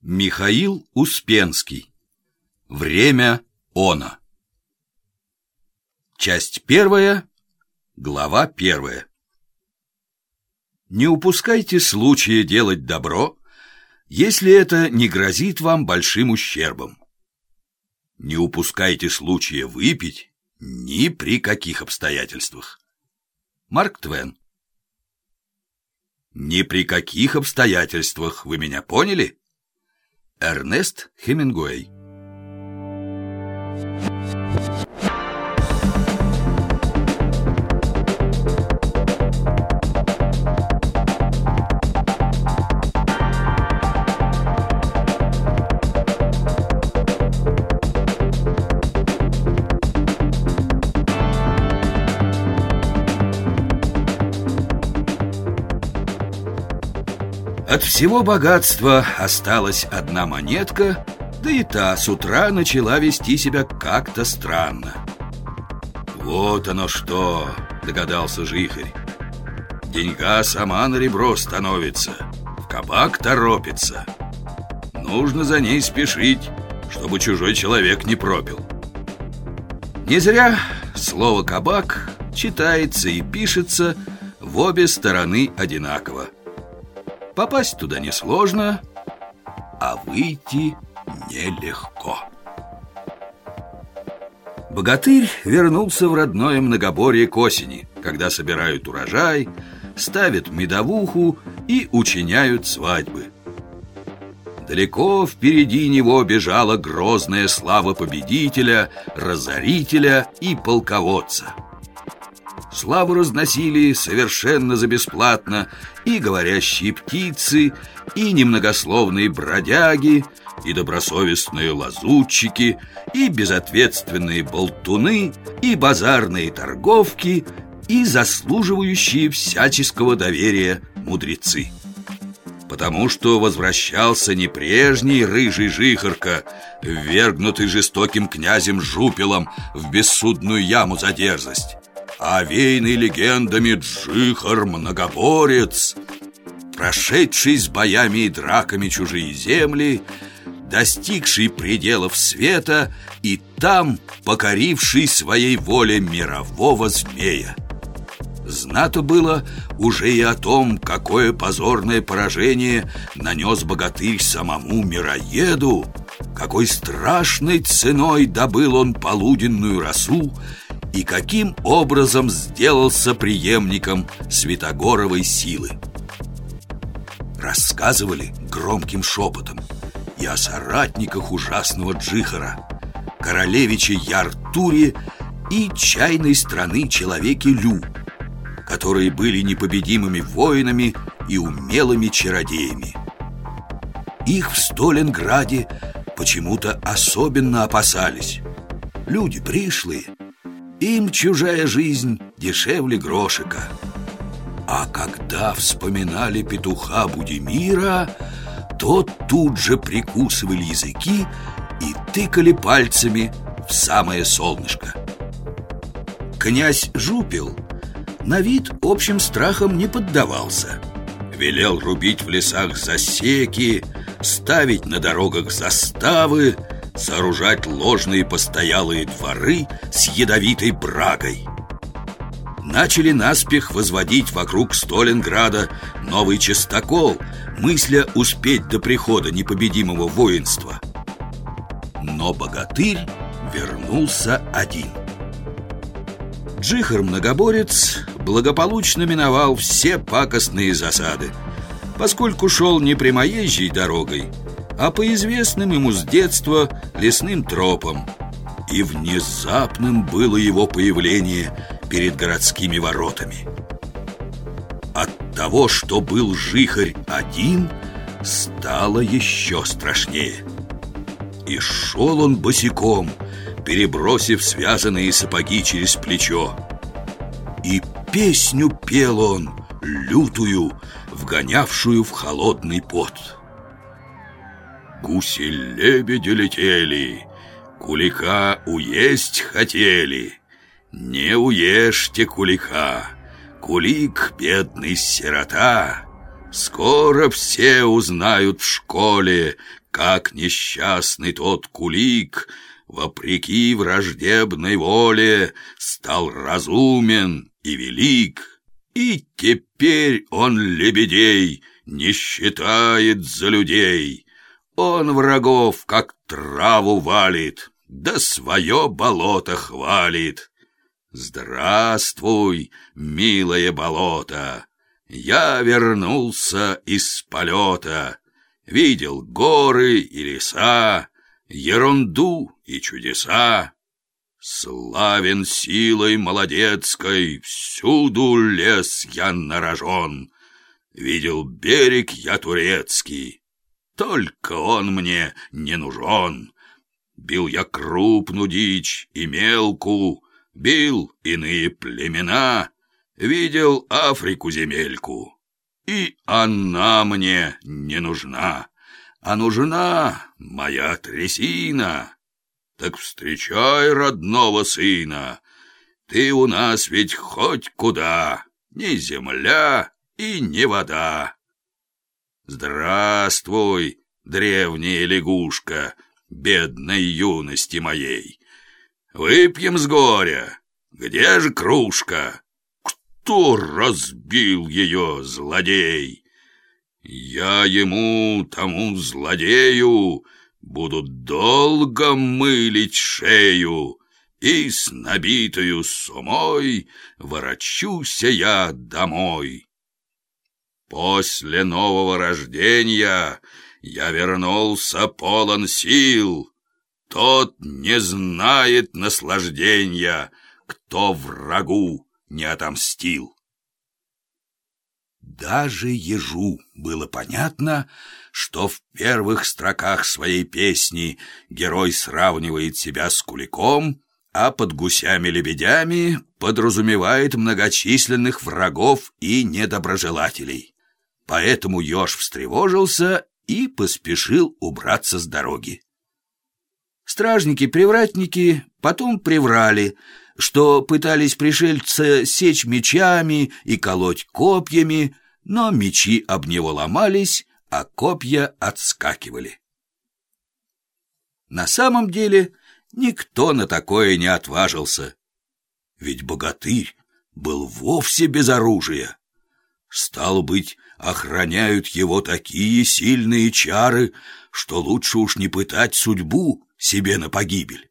Михаил Успенский Время она Часть первая, глава первая Не упускайте случая делать добро, если это не грозит вам большим ущербом. Не упускайте случая выпить ни при каких обстоятельствах. Марк Твен Ни при каких обстоятельствах, вы меня поняли? Эрнест Хемингуэй От всего богатства осталась одна монетка, да и та с утра начала вести себя как-то странно. «Вот оно что!» — догадался Жихарь. «Деньга сама на ребро становится, в кабак торопится. Нужно за ней спешить, чтобы чужой человек не пропил». Не зря слово «кабак» читается и пишется в обе стороны одинаково. Попасть туда несложно, а выйти нелегко. Богатырь вернулся в родное многоборье к осени, когда собирают урожай, ставят медовуху и учиняют свадьбы. Далеко впереди него бежала грозная слава победителя, разорителя и полководца – Славу разносили совершенно за бесплатно и говорящие птицы, и немногословные бродяги, и добросовестные лазутчики, и безответственные болтуны, и базарные торговки, и заслуживающие всяческого доверия мудрецы. Потому что возвращался не прежний рыжий жихарка, ввергнутый жестоким князем Жупелом в бессудную яму за дерзость, овеянный легендами Джихар-многоборец, прошедший с боями и драками чужие земли, достигший пределов света и там покоривший своей воле мирового змея. Знато было уже и о том, какое позорное поражение нанес богатырь самому мироеду, какой страшной ценой добыл он полуденную росу и каким образом сделался преемником Святогоровой силы. Рассказывали громким шепотом и о соратниках ужасного Джихара, королевиче Яртуре и чайной страны человеке Лю, которые были непобедимыми воинами и умелыми чародеями. Их в Сталинграде почему-то особенно опасались. Люди пришлые, им чужая жизнь дешевле грошика. А когда вспоминали петуха Будимира, то тут же прикусывали языки и тыкали пальцами в самое солнышко. Князь Жупил на вид общим страхом не поддавался. Велел рубить в лесах засеки, ставить на дорогах заставы, сооружать ложные постоялые дворы с ядовитой брагой. Начали наспех возводить вокруг Сталинграда новый частокол, мысля успеть до прихода непобедимого воинства. Но богатырь вернулся один. Джихар-многоборец благополучно миновал все пакостные засады, поскольку шел не прямоезжей дорогой, а по известным ему с детства лесным тропам. И внезапным было его появление перед городскими воротами. От того, что был жихарь один, стало еще страшнее. И шел он босиком, перебросив связанные сапоги через плечо. И песню пел он, лютую, вгонявшую в холодный пот. Гуси-лебеди летели, кулика уесть хотели. Не уешьте кулика, кулик бедный сирота, Скоро все узнают в школе, как несчастный тот кулик, вопреки враждебной воле, стал разумен и велик. И теперь он лебедей не считает за людей. Он врагов, как траву валит, да свое болото хвалит. Здравствуй, милое болото! Я вернулся из полета, Видел горы и леса, Ерунду и чудеса. Славен силой молодецкой, Всюду лес я нарожен. Видел берег я турецкий, Только он мне не нужен. Бил я крупну дичь и мелку, Бил иные племена, Видел Африку земельку. И она мне не нужна, а нужна моя трясина. Так встречай родного сына, ты у нас ведь хоть куда, ни земля и ни вода. Здравствуй, древняя лягушка, бедной юности моей. Выпьем с горя, где же кружка? Кто разбил ее, злодей? Я ему, тому злодею, буду долго мылить шею, и с набитою сумой ворочуся я домой. После нового рождения я вернулся полон сил. Тот не знает наслаждения, кто врагу не отомстил. Даже ежу было понятно, что в первых строках своей песни герой сравнивает себя с куликом, а под гусями-лебедями подразумевает многочисленных врагов и недоброжелателей. Поэтому еж встревожился и поспешил убраться с дороги. Стражники-привратники потом приврали, что пытались пришельцы сечь мечами и колоть копьями, но мечи об него ломались, а копья отскакивали. На самом деле никто на такое не отважился, ведь богатырь был вовсе без оружия. Стало быть, охраняют его такие сильные чары, что лучше уж не пытать судьбу себе на погибель.